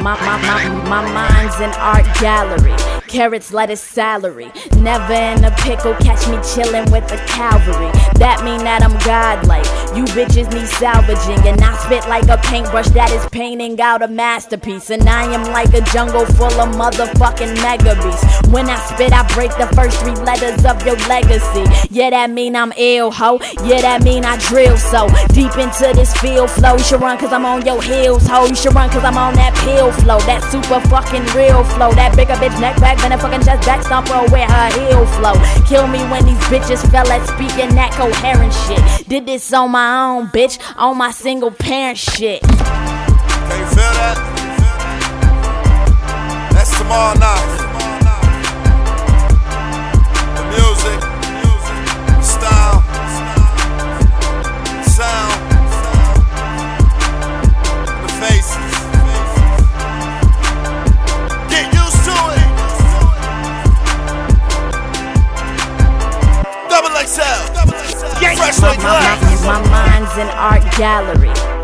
My, my, my, my mind's an art gallery. Carrots, lettuce, salary. Never in a pickle, catch me chillin' with the cavalry. That mean that I'm godlike. You bitches need salvaging, and I spit like a paintbrush that is painting out a masterpiece. And I am like a jungle full of motherfucking mega beasts. When I spit, I break the first three letters of your legacy. Yeah, that mean I'm ill, ho. Yeah, that mean I drill so deep into this field flow. You should run cause I'm on your heels, ho. You should run cause I'm on that pill flow. That super fucking real flow. That bigger bitch neck back than a fucking chest back stomper with her heel flow. Kill me when these bitches fell at speaking that coherent shit. Did this on my own, bitch, on my single parent shit. Can you feel that? gallery.